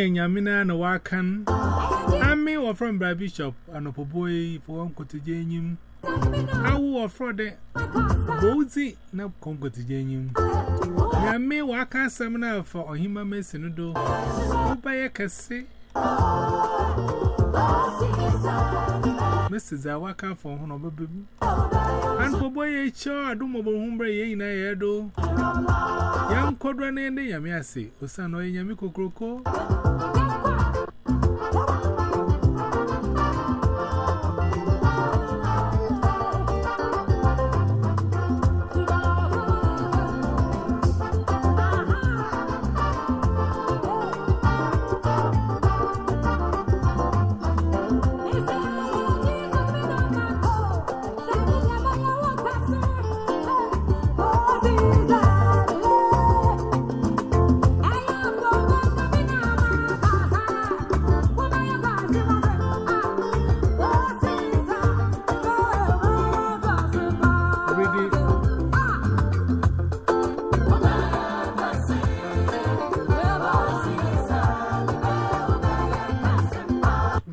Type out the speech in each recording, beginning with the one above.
and Yamina and Wakan. I may or from Brad Bishop and a boy for Uncle to Janium. I will afford it. Bozy, no congo to Janium. Yammy Wakan seminar for him a messing do. Obey a cassette. Mrs. Awaka for Honour Baby. And for boy, a chair, do mobile humbre in a yedo. Young Codran and the Yamiasi, Osano Yamiko Croco.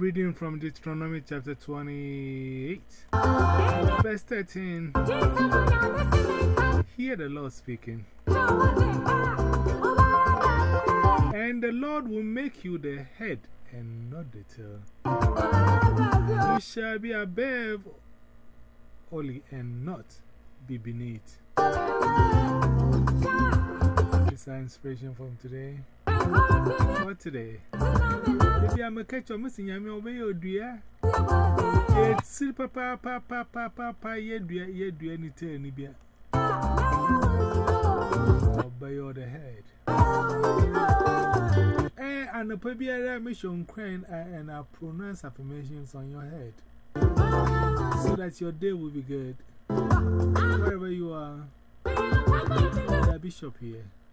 Reading from Deuteronomy chapter 28, verse 13. Hear the Lord speaking. And the Lord will make you the head and not the tail. You shall be above only and not be beneath. This is our inspiration from today. What today? Maybe I'm a catch of missing Yami obey your dear. It's super papa, papa, papa, papa, ye dear, ye dear, any any beer. Obey your the head. Eh, and a pabia mission crane and I pronounce affirmations on your head so that your day will be good. Wherever you are, the bishop here.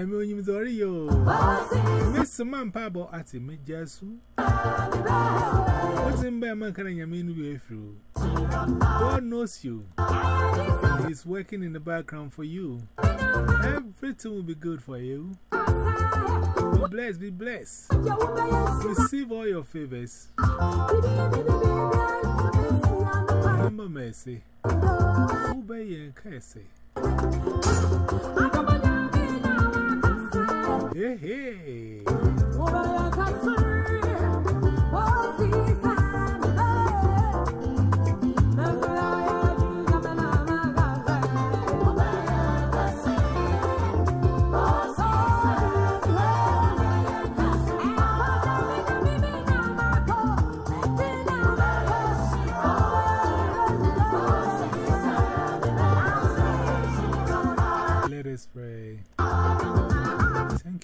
Yami onye mzori yo. Mese man pabo ati me jasu. What's in man kana yami nu be through. God knows you. He's working in the background for you. Everything will be good for you. Be blessed, be blessed. Receive all your favors. Remember mercy. Obey and curse. Hey.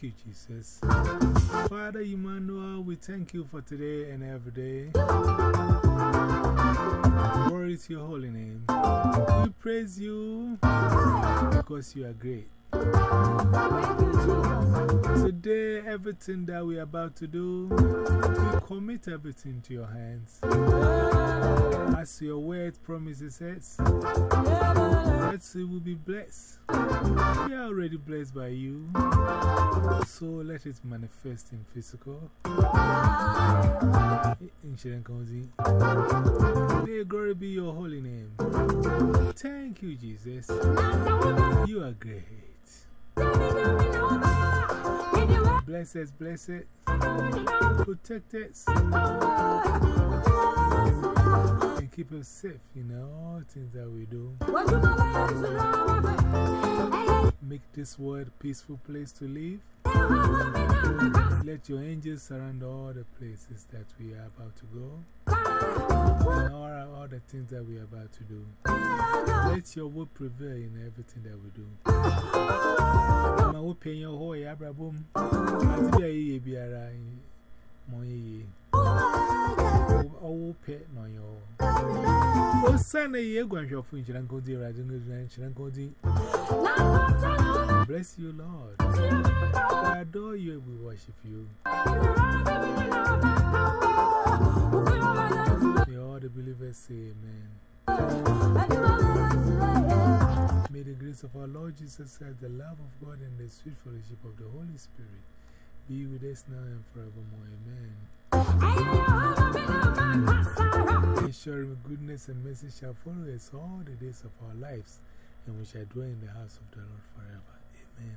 You, Jesus. Father Emmanuel, we thank you for today and every day. Glory to your holy name. We praise you because you are great. Today, everything that we are about to do, we commit everything to your hands. As your word promises us, that we will be blessed. We are already blessed by you, so let it manifest in physical. May glory be your holy name. Thank you, Jesus. You are great. Bless us, bless it. Protect us. And keep us safe in all things that we do. Make this world a peaceful place to live. Let your angels surround all the places that we are about to go. And all, the things that we are about to do. Let your will prevail in everything that we do. My will pay your whole Abraham. I see a biara in Moye. Oh, pet no yo. Oh, son, a year going to finish and go there. I don't go Bless you, Lord. I adore you, we worship you. All the believers say amen. May the grace of our Lord Jesus Christ, the love of God, and the sweet fellowship of the Holy Spirit be with us now and forevermore. Amen. Ensuring goodness and mercy shall follow us all the days of our lives, and we shall dwell in the house of the Lord forever. Amen.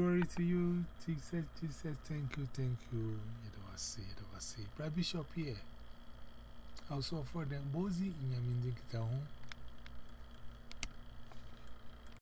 Glory to you, Jesus, Jesus, thank you, thank you. Yedawasi, Yedawasi. Brad Bishop here. Also for them, Bozy in Yamindi Kitahon.